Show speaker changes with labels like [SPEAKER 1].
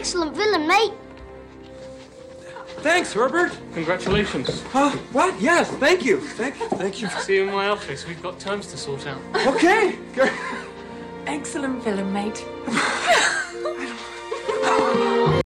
[SPEAKER 1] excellent villain, mate.
[SPEAKER 2] Thanks, Herbert.
[SPEAKER 3] Congratulations.
[SPEAKER 2] Uh, what? Yes, thank you. Thank you. Thank you.
[SPEAKER 3] See you in my office. We've got terms to sort out.
[SPEAKER 2] Okay.
[SPEAKER 4] Excellent villain, mate.